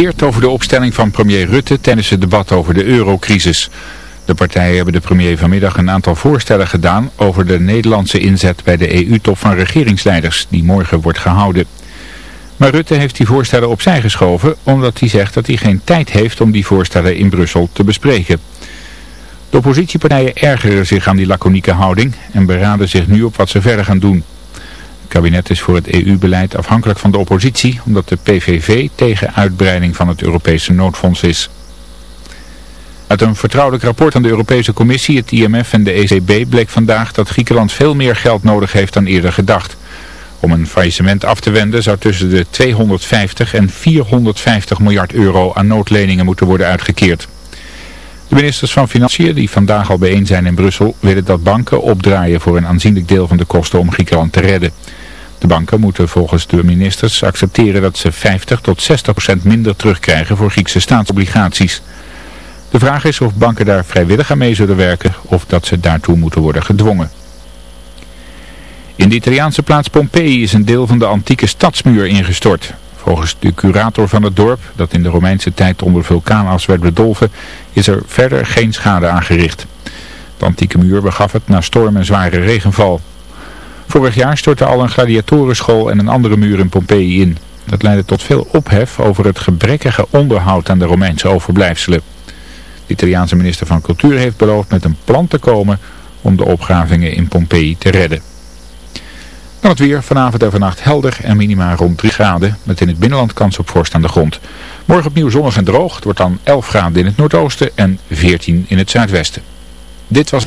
Eert over de opstelling van premier Rutte tijdens het debat over de eurocrisis. De partijen hebben de premier vanmiddag een aantal voorstellen gedaan over de Nederlandse inzet bij de EU-top van regeringsleiders, die morgen wordt gehouden. Maar Rutte heeft die voorstellen opzij geschoven, omdat hij zegt dat hij geen tijd heeft om die voorstellen in Brussel te bespreken. De oppositiepartijen ergeren zich aan die laconieke houding en beraden zich nu op wat ze verder gaan doen. Het kabinet is voor het EU-beleid afhankelijk van de oppositie, omdat de PVV tegen uitbreiding van het Europese noodfonds is. Uit een vertrouwelijk rapport aan de Europese Commissie, het IMF en de ECB bleek vandaag dat Griekenland veel meer geld nodig heeft dan eerder gedacht. Om een faillissement af te wenden zou tussen de 250 en 450 miljard euro aan noodleningen moeten worden uitgekeerd. De ministers van Financiën, die vandaag al bijeen zijn in Brussel, willen dat banken opdraaien voor een aanzienlijk deel van de kosten om Griekenland te redden. De banken moeten volgens de ministers accepteren dat ze 50 tot 60 procent minder terugkrijgen voor Griekse staatsobligaties. De vraag is of banken daar vrijwillig aan mee zullen werken of dat ze daartoe moeten worden gedwongen. In de Italiaanse plaats Pompeii is een deel van de antieke stadsmuur ingestort. Volgens de curator van het dorp, dat in de Romeinse tijd onder vulkaanas werd bedolven, is er verder geen schade aangericht. De antieke muur begaf het na storm en zware regenval. Vorig jaar stortte al een gladiatorenschool en een andere muur in Pompeii in. Dat leidde tot veel ophef over het gebrekkige onderhoud aan de Romeinse overblijfselen. De Italiaanse minister van Cultuur heeft beloofd met een plan te komen om de opgravingen in Pompeii te redden. Dan het weer, vanavond en vannacht helder en minima rond 3 graden, met in het binnenland kans op vorst aan de grond. Morgen opnieuw zonnig en droog, het wordt dan 11 graden in het noordoosten en 14 in het zuidwesten. Dit was...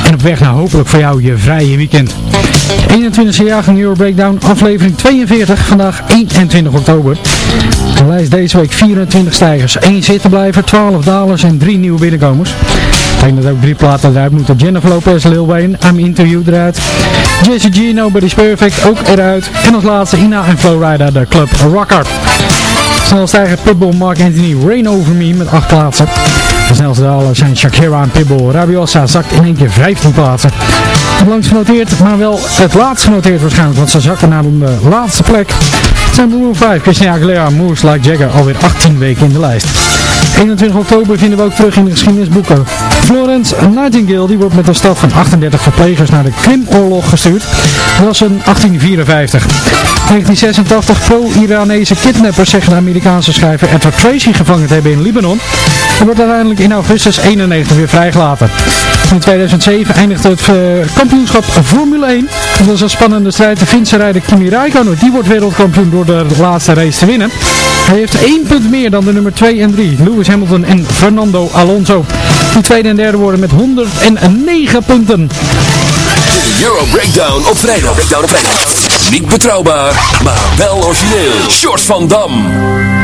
En op weg naar hopelijk voor jou je vrije weekend. 21e jaargang Euro Breakdown, aflevering 42, vandaag 21 oktober. De lijst deze week 24 stijgers, 1 zittenblijver, 12 dalers en 3 nieuwe binnenkomers. Ik denk dat ook drie platen eruit moeten. Jennifer Lopez, Lil Wayne, I'm You eruit. Jesse G, Nobody's Perfect ook eruit. En als laatste Ina en Flowrider, de Club Rocker. Snelstijger Pitbull, Mark Anthony, Rain Over Me met 8 plaatsen. Snelste dalers zijn Shakira en Pitbull. Rabiosa zakt in één keer 15 plaatsen. Het langst genoteerd, maar wel het laatst genoteerd waarschijnlijk, want ze zakken naar de laatste plek. Zijn Maroon 5, Christina Aguilera, Moves Like Jagger, alweer 18 weken in de lijst. 21 oktober vinden we ook terug in de geschiedenisboeken. Florence Nightingale die wordt met een staf van 38 verplegers naar de Krimoorlog gestuurd. Dat was in 1854. 1986 pro-Iranese kidnappers zeggen de Amerikaanse schrijver Edward Tracy gevangen te hebben in Libanon. Hij wordt uiteindelijk in augustus 91 weer vrijgelaten. In 2007 eindigt het eh, kampioenschap Formule 1. Dat was een spannende strijd. De Finse rijder Kimi Räikkönen die wordt wereldkampioen door de laatste race te winnen. Hij heeft één punt meer dan de nummer 2 en 3, Lewis Hamilton en Fernando Alonso. Die tweede en derde worden met 109 punten. De Euro Breakdown op vrijdag. Breakdown op. Niet betrouwbaar, maar wel origineel. Short van Dam.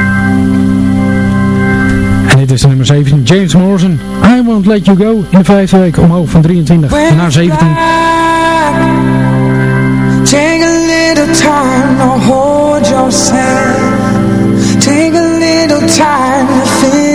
Is nummer 17, James Morrison. I Won't Let You Go in de vijfde week omhoog van 23 naar 17. Take a little time to hold yourself. Take a little time to feel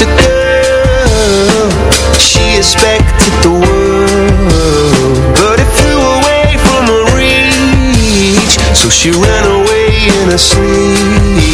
The girl. She expected the world. But it flew away from her reach. So she ran away in her sleep.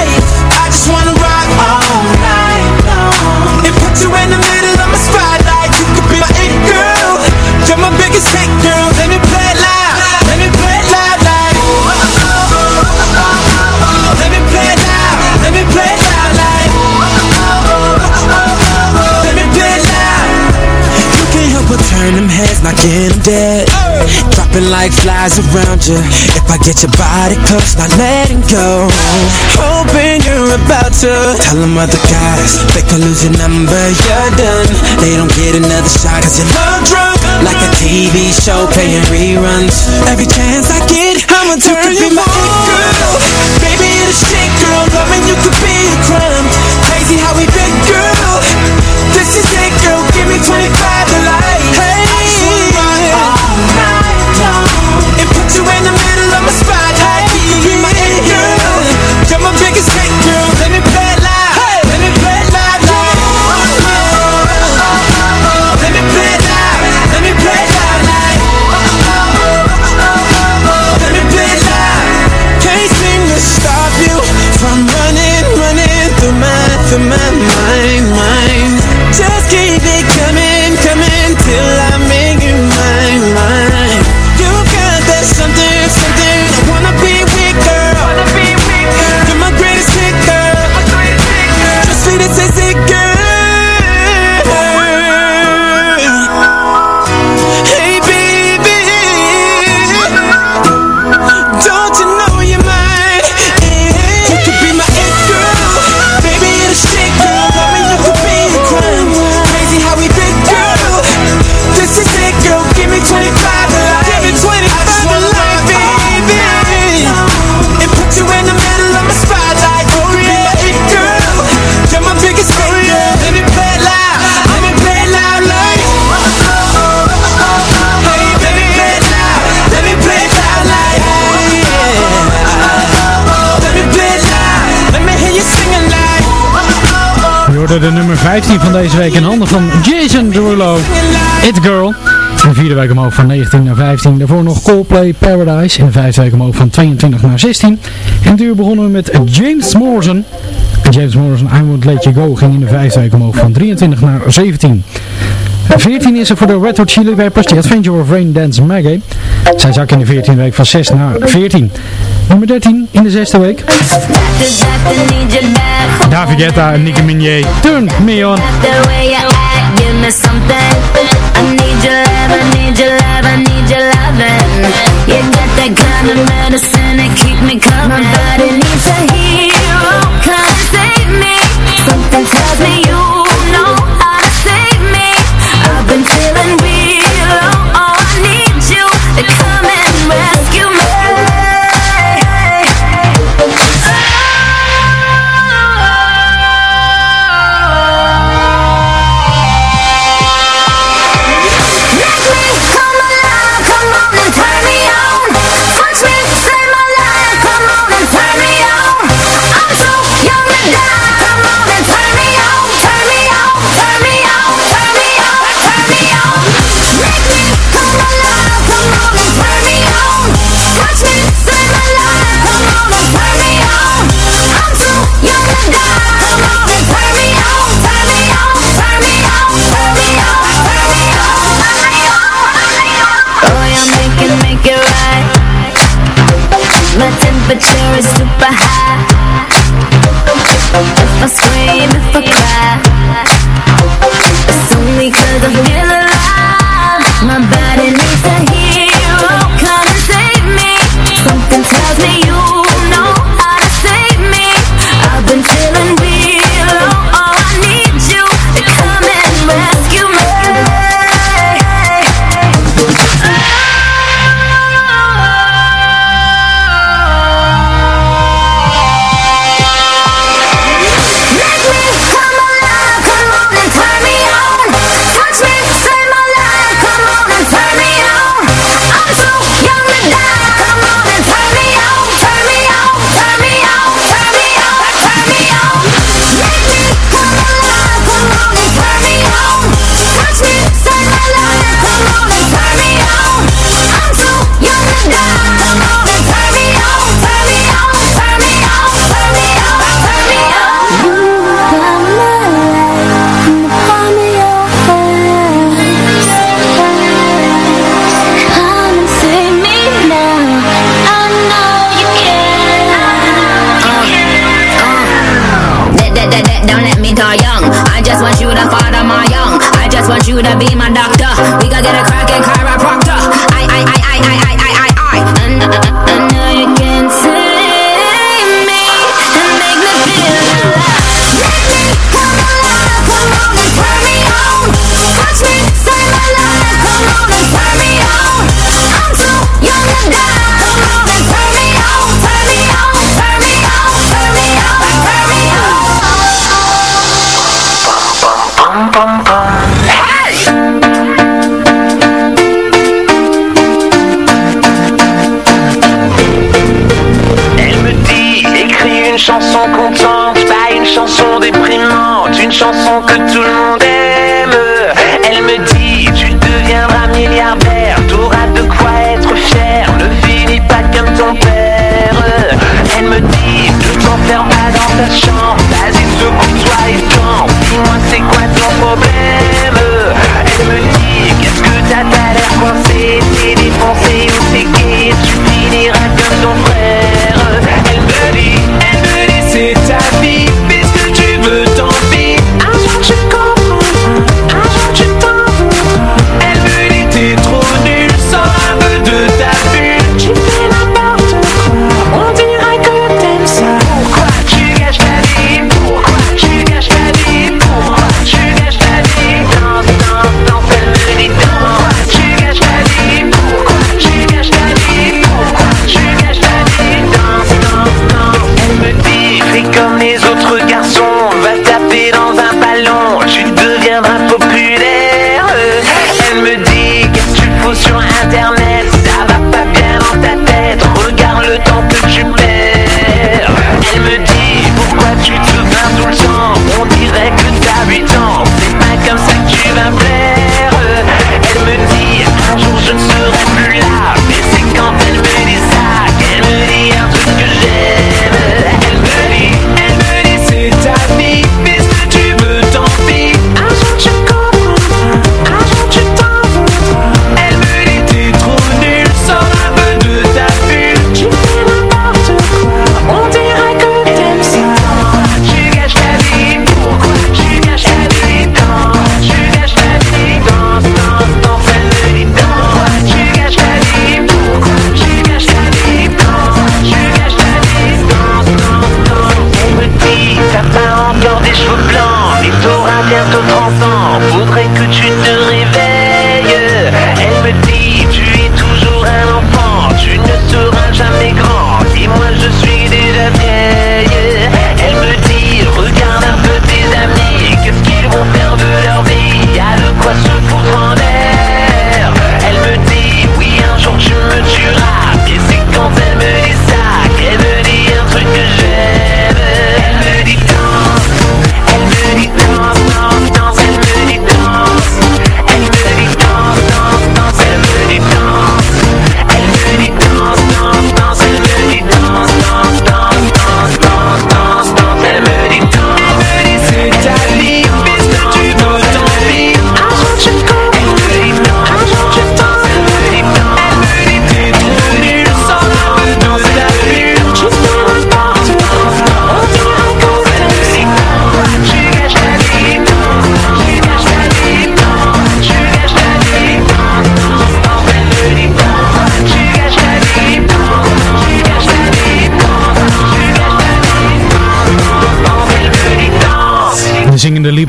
Let me play it loud. Let me play it loud, like. Let me play loud. Let me play loud, like. Let me play loud. You can't help but turn them heads, them dead. Dropping like flies around you. If I get your body close, not letting go. Hoping you're about to tell them other guys they could lose your number, you're done. They don't get another shot cause you're love drunk. Like a TV show playing reruns. Every chance I get, I'ma turn you, be my it girl. Baby, you're the shit, girl. Loving you could be a crime. Crazy how we fit, girl. This is it, girl. Give me 25 to life. Hey, I just wanna rock all night long. And put you in the middle of my spotlight. see this hoorde de nummer 15 van deze week in handen van Jason Derulo. It Girl. In vierde week omhoog van 19 naar 15. Daarvoor nog Coldplay Paradise. In de vijfde week omhoog van 22 naar 16. En duur begonnen we met James Morrison. James Morrison, I Won't Let You Go ging in de vijfde week omhoog van 23 naar 17. 14 is er voor de Red Hot Chili Peppers, The Adventure of Rain Dance Maggie. Zij zak in de 14 week van 6 naar 14 nummer 13 in de zesde week. David Guetta en Nicky Minier. Turn Me On. You got that kind of medicine and keep me coming, let me die young. I just want you to father my young. I just want you to be my doctor. We gon' get a crack and chiropractor. I, I, I, I, I, I.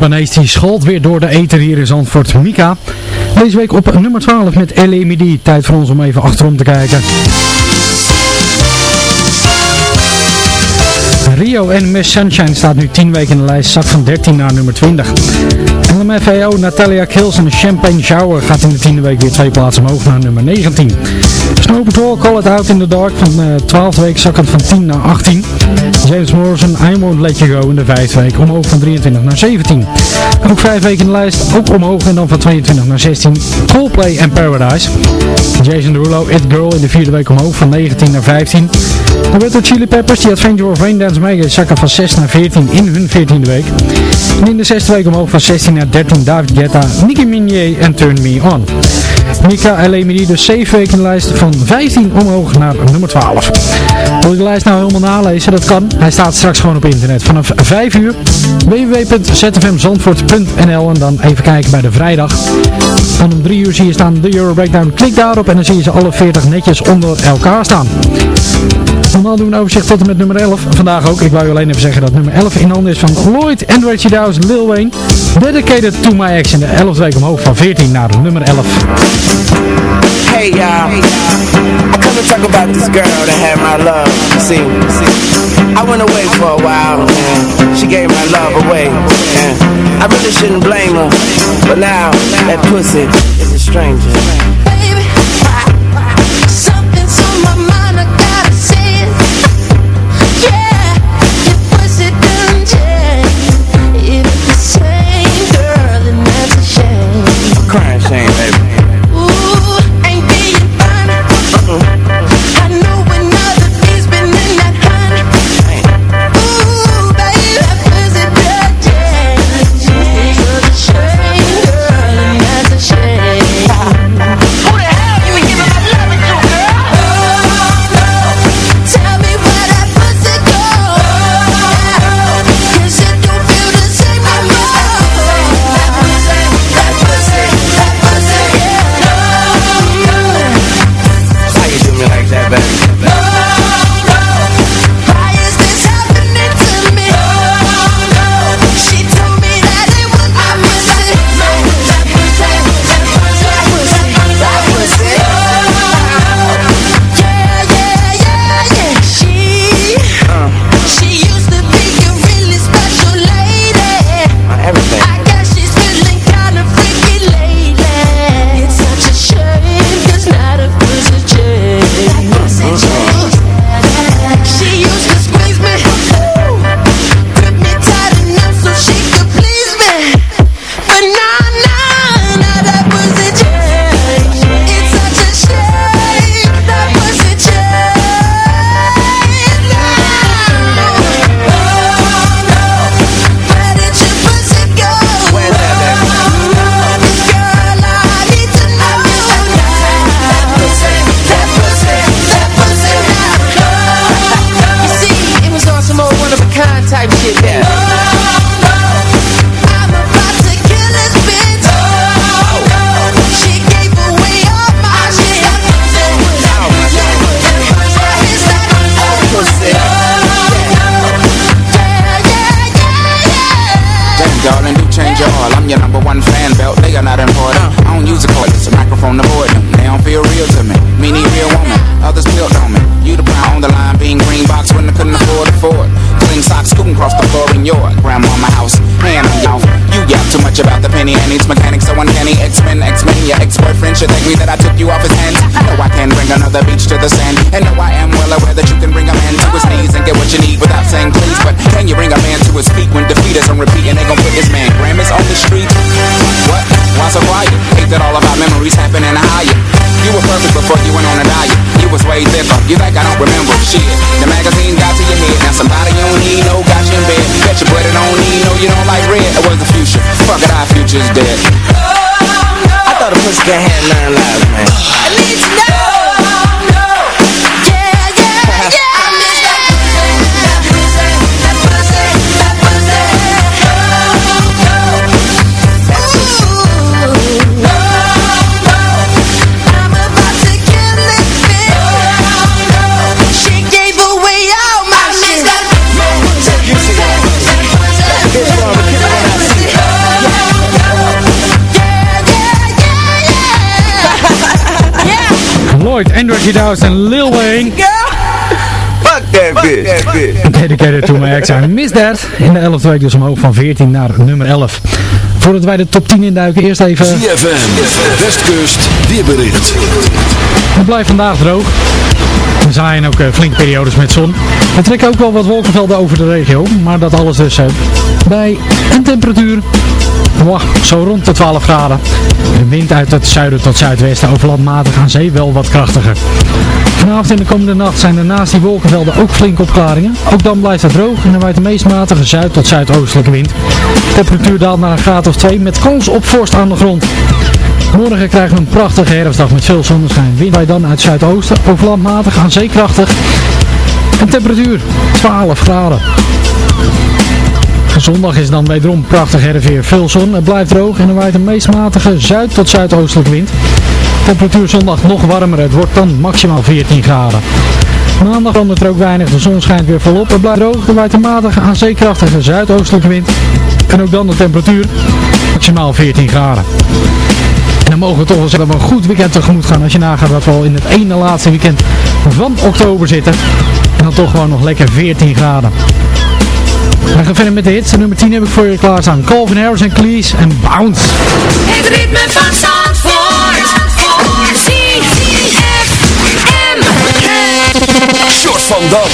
Albanese die schalt weer door de ether hier in Zandvoort. Mika, deze week op nummer 12 met LMD. Tijd voor ons om even achterom te kijken. Rio en Miss Sunshine staat nu 10 weken in de lijst, zak van 13 naar nummer 20. LMFAO Natalia Kills en Champagne Shower gaat in de tiende week weer twee plaatsen omhoog naar nummer 19. Snow Patrol Call It Out in the Dark van uh, 12 week zakkend van 10 naar 18. James Morrison I Won't Let You Go in de vijfde week omhoog van 23 naar 17. Ook 5 weken in de lijst, ook omhoog en dan van 22 naar 16. Coldplay and Paradise. Jason Derulo, It Girl in de vierde week omhoog van 19 naar 15. De Red Hot Chili Peppers, die Adventure of Rain Dance Mega zakken van 6 naar 14 in hun 14e week. En in de zesde week omhoog van 16 naar 13 David Guetta, Nicki Minaj en Turn Me On. Mika Elemini dus 7 weken in de lijst van 15 omhoog naar nummer 12. Wil je de lijst nou helemaal nalezen? Dat kan. Hij staat straks gewoon op internet. Vanaf 5 uur www.zfmzandvoort.nl en dan even kijken bij de vrijdag. Dan om 3 uur zie je staan de Euro Breakdown. Klik daarop en dan zie je ze alle 40 netjes onder elkaar staan. Normaal doen we een overzicht tot en met nummer 11. Vandaag ook. Ik wou je alleen even zeggen dat nummer 11 in handen is van Lloyd, Android 2000, Lil Wayne. Dedicated to my ex in de 11e week omhoog van 14 naar nummer 11. Hey y'all, I come to talk about this girl that had my love. See, I went away for a while and she gave my love away. And I really shouldn't blame her, but now that pussy is a stranger. I thought a Andrew 2000 en Lil Wayne. Fuck that bitch. Dedicated to my ex, I miss that. In de 11e week dus omhoog van 14 naar nummer 11. Voordat wij de top 10 induiken, eerst even... ZFM, Westkust, weerbericht. Het blijft vandaag droog. Er zijn ook uh, flinke periodes met zon. Er trekken ook wel wat wolkenvelden over de regio. Maar dat alles dus uh, bij een temperatuur wow, zo rond de 12 graden. De wind uit het zuiden tot zuidwesten over landmatig aan zee wel wat krachtiger. Vanavond en de komende nacht zijn er naast die wolkenvelden ook flinke opklaringen. Ook dan blijft het droog en er waait de meest matige zuid- tot zuidoostelijke wind. De temperatuur daalt naar een graad of 2 met kans op vorst aan de grond. Morgen krijgen we een prachtige herfstdag met veel zonneschijn. Wind wij dan uit zuidoosten, over landmatig aan zeekrachtig. En temperatuur 12 graden. Zondag is dan wederom prachtig herfstweer. Veel zon, het blijft droog en er waait een meest matige zuid- tot zuidoostelijke wind. Temperatuur zondag nog warmer, het wordt dan maximaal 14 graden. Maandag verandert er ook weinig, de zon schijnt weer volop. Het blijft droog, er waait een matige aan zeekrachtige zuidoostelijke wind. En ook dan de temperatuur maximaal 14 graden. En dan mogen we toch wel zeggen dat we een goed weekend tegemoet gaan. Als je nagaat dat we al in het ene laatste weekend van oktober zitten. En dan toch gewoon nog lekker 14 graden. We gaan verder met de hits. De nummer 10 heb ik voor je klaarstaan. Calvin Harris en Cleese en Bounce. Het ritme van Zandvoort. Voor ZFM. Short van Dam.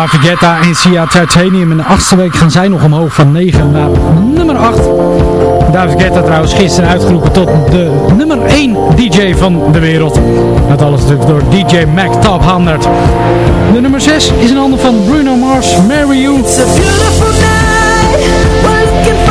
David Guetta en Sia Titanium. In de achtste week gaan zij nog omhoog van 9 naar nummer 8. David Guetta trouwens gisteren uitgeroepen tot de nummer 1 DJ van de wereld. Dat alles natuurlijk door DJ Mac Top 100. De nummer 6 is een ander van Bruno Mars, Mary You. It's beautiful night,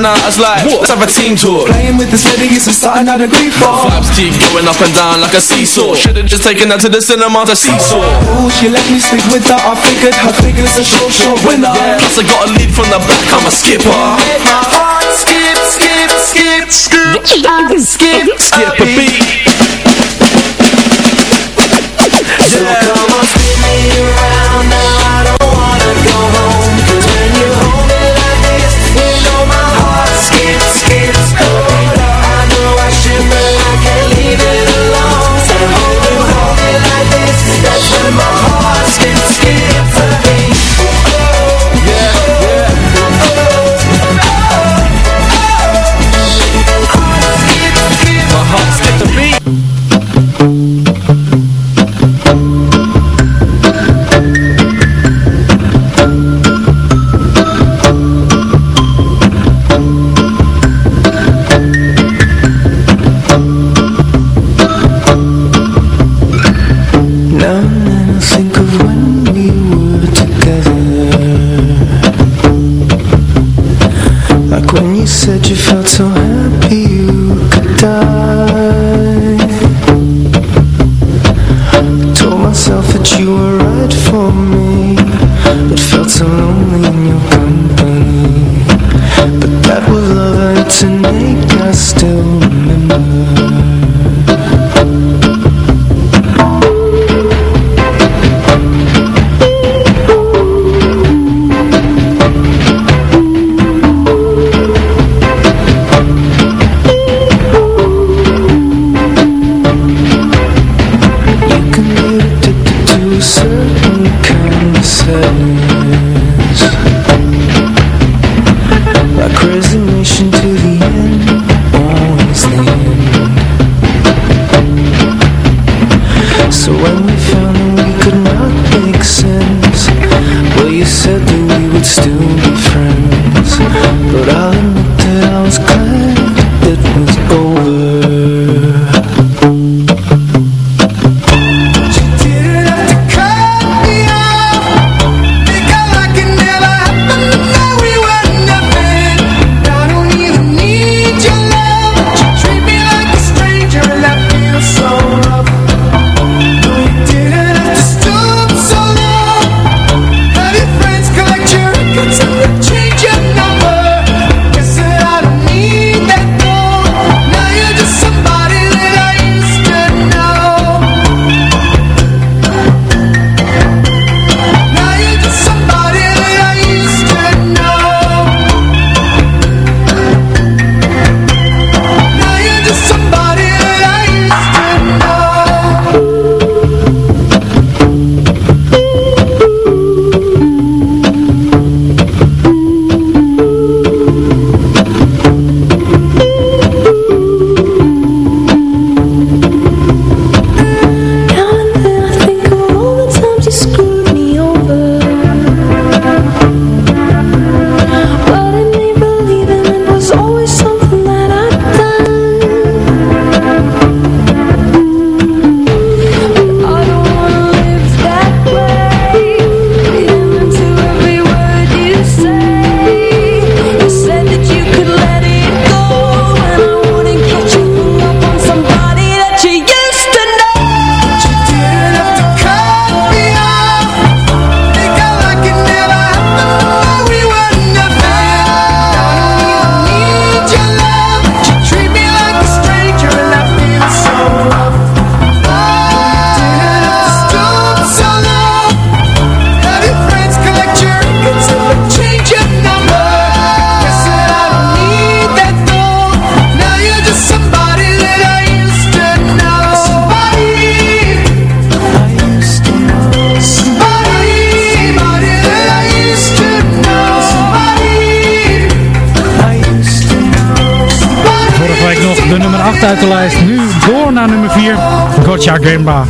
and out, it's like, let's have a team talk. Playing with this lady is something I'd agree for. Vibes keep going up and down like a seesaw. Should've just taken her to the cinema to see seesaw. Ooh, she let me sleep with her. I figured her figure's a sure, sure winner. Yeah, plus I got a lead from the back, I'm a skipper. Make my heart skip, skip, skip, skip, skip, Skip a beat. So come on, spin me around now.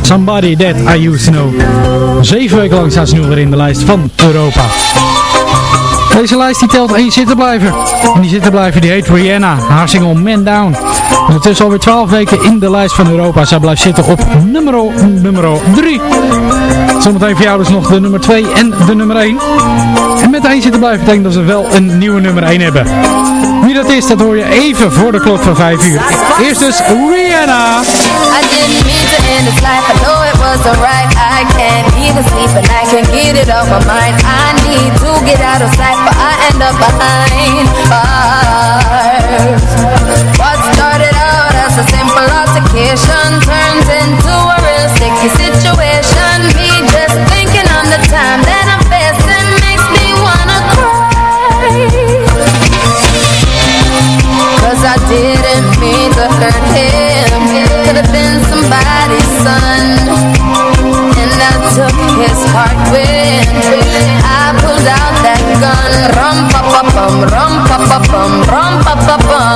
Somebody that I used to know. Zeven weken lang staat ze nu weer in de lijst van Europa. Deze lijst die telt één zittenblijver. En die zittenblijver die heet Rihanna. Haar single Man Down. Ondertussen alweer 12 weken in de lijst van Europa. Zij blijft zitten op nummer, nummer 3. Zometeen voor jou dus nog de nummer 2 en de nummer 1. En met één zittenblijver betekent dat ze wel een nieuwe nummer 1 hebben. Wie dat is, dat hoor je even voor de klok van 5 uur. Eerst dus Rihanna. I didn't mean to end this life. I know it wasn't right. I can't even sleep and I can't get it off my mind. I need to get out of sight, but I end up behind bars. What started out as a simple altercation turns into a real sticky situation. Me just thinking on the time that I'm facing makes me wanna cry. Cause I didn't mean to hurt him Rum pa pa bum, rum pa pa bum, rum pa pa bum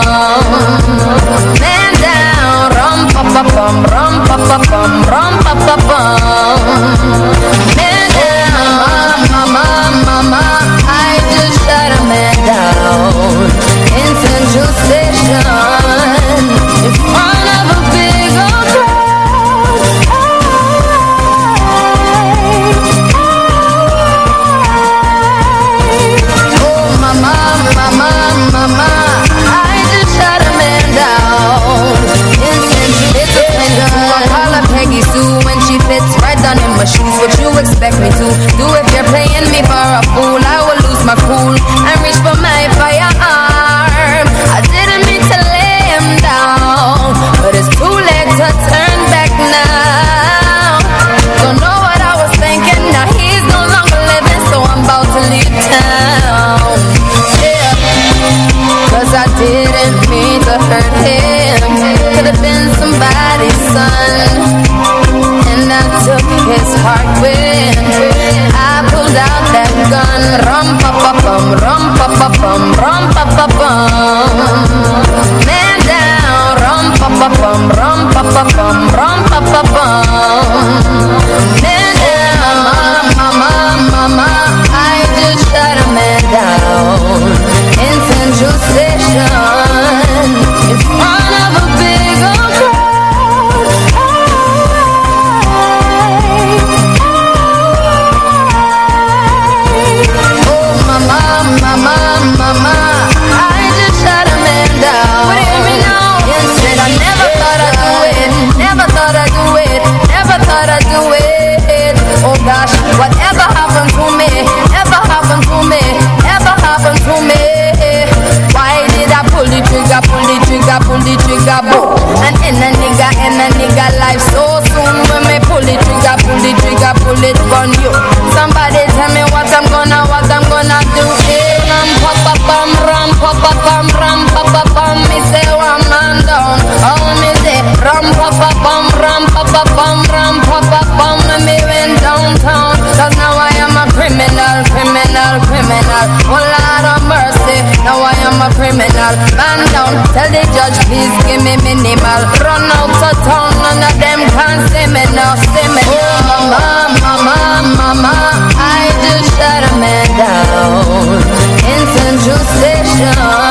down, tell the judge please give me minimal. Run out of town, none of them can see me now, see me. Oh mama, mama, mama, I just shut a man down in Central Station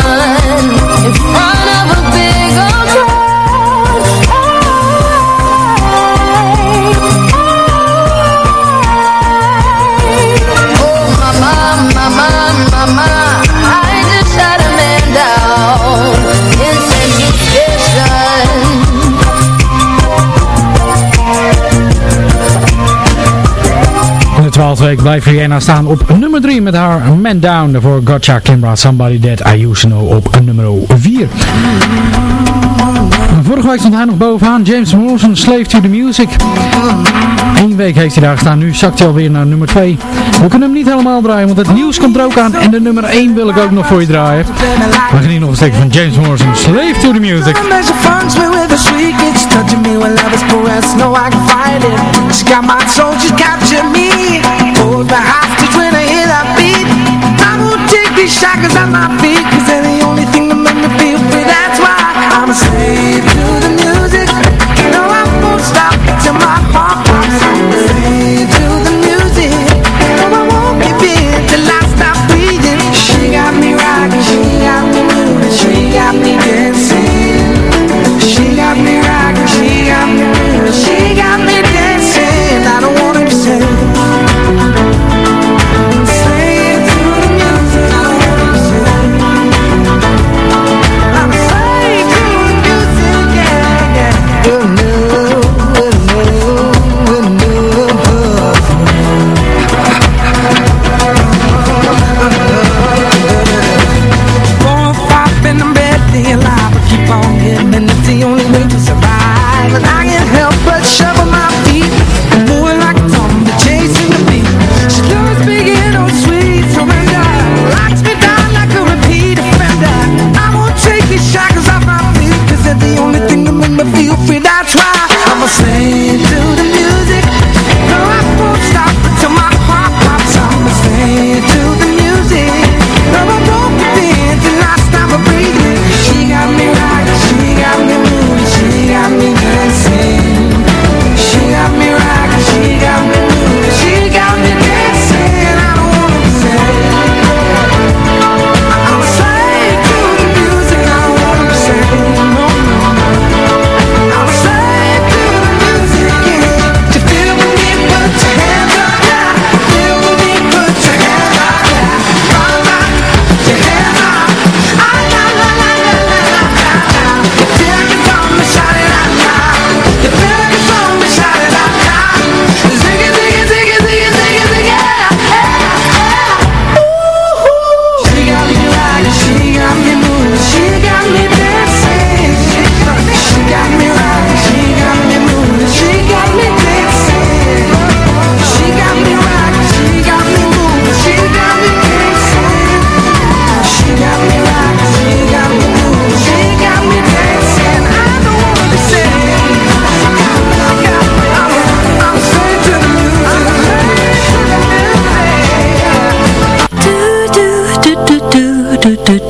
In de twaalfde week blijft Rihanna staan op nummer 3 met haar Man Down. Daarvoor Gotcha Kimbra, Somebody That I Used To Know op nummer 4. Vorige week stond hij nog bovenaan. James Morrison, Slave to the Music. Eén week heeft hij daar gestaan. Nu zakt hij alweer naar nummer 2. We kunnen hem niet helemaal draaien, want het nieuws komt er ook aan. En de nummer 1 wil ik ook nog voor je draaien. We genieten nog een stukje van James Morrison, Slave to the Music. My hostage when I hear that beat I won't take these shackles at my feet Cause they're the only thing that make me feel free. That's why I'm a slave to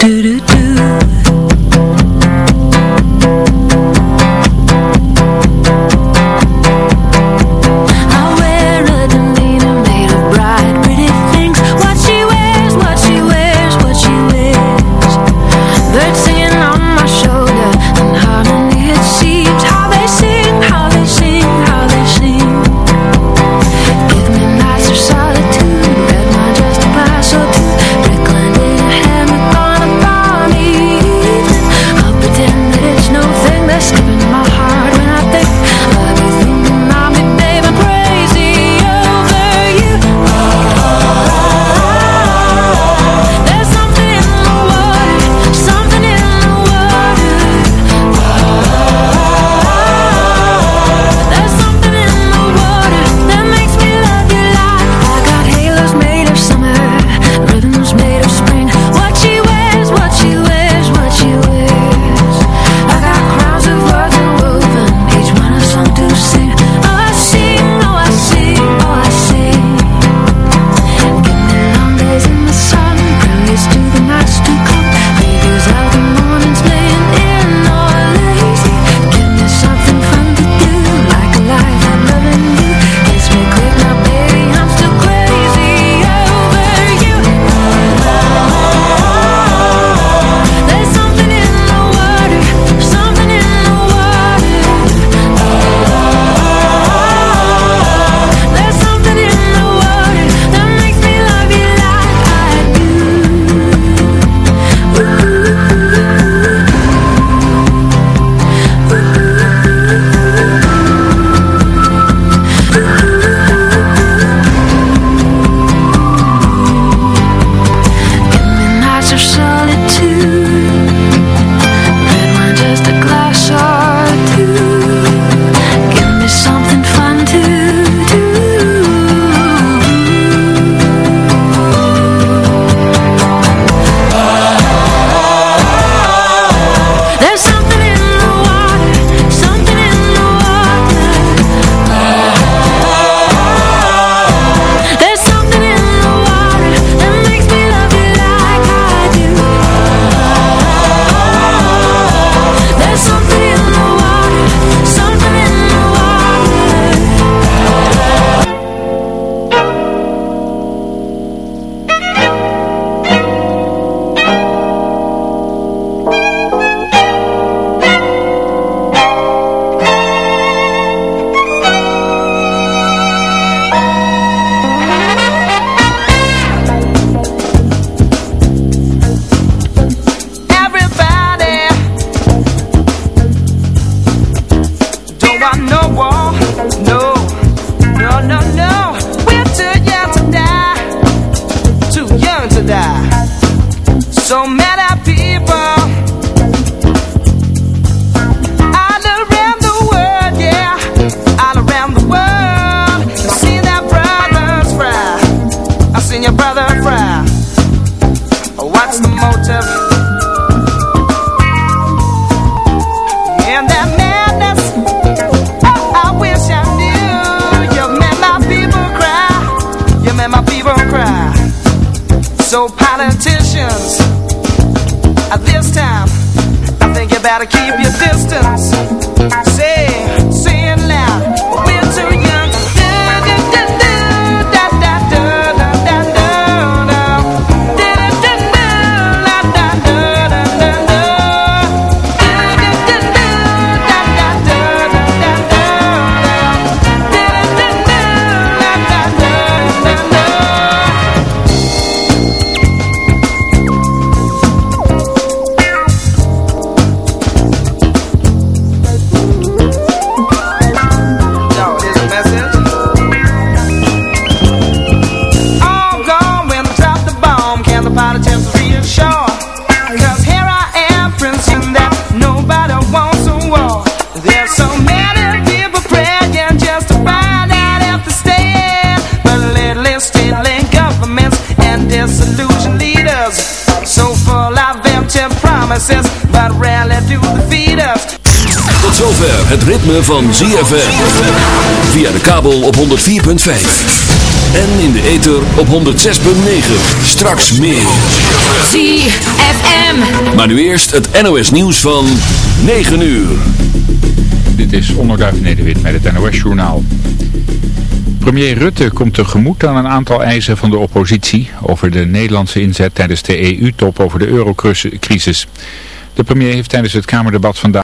do do brother Fry. What's the motive? That madness, I wish I knew. You made my people cry. You made my people cry. So politicians, at this time, I think you better keep your distance. Say Het ritme van ZFM. Via de kabel op 104.5. En in de ether op 106.9. Straks meer. ZFM. Maar nu eerst het NOS nieuws van 9 uur. Dit is Onderduif Nederwit met het NOS Journaal. Premier Rutte komt tegemoet aan een aantal eisen van de oppositie over de Nederlandse inzet tijdens de EU-top over de eurocrisis. De premier heeft tijdens het Kamerdebat vandaag...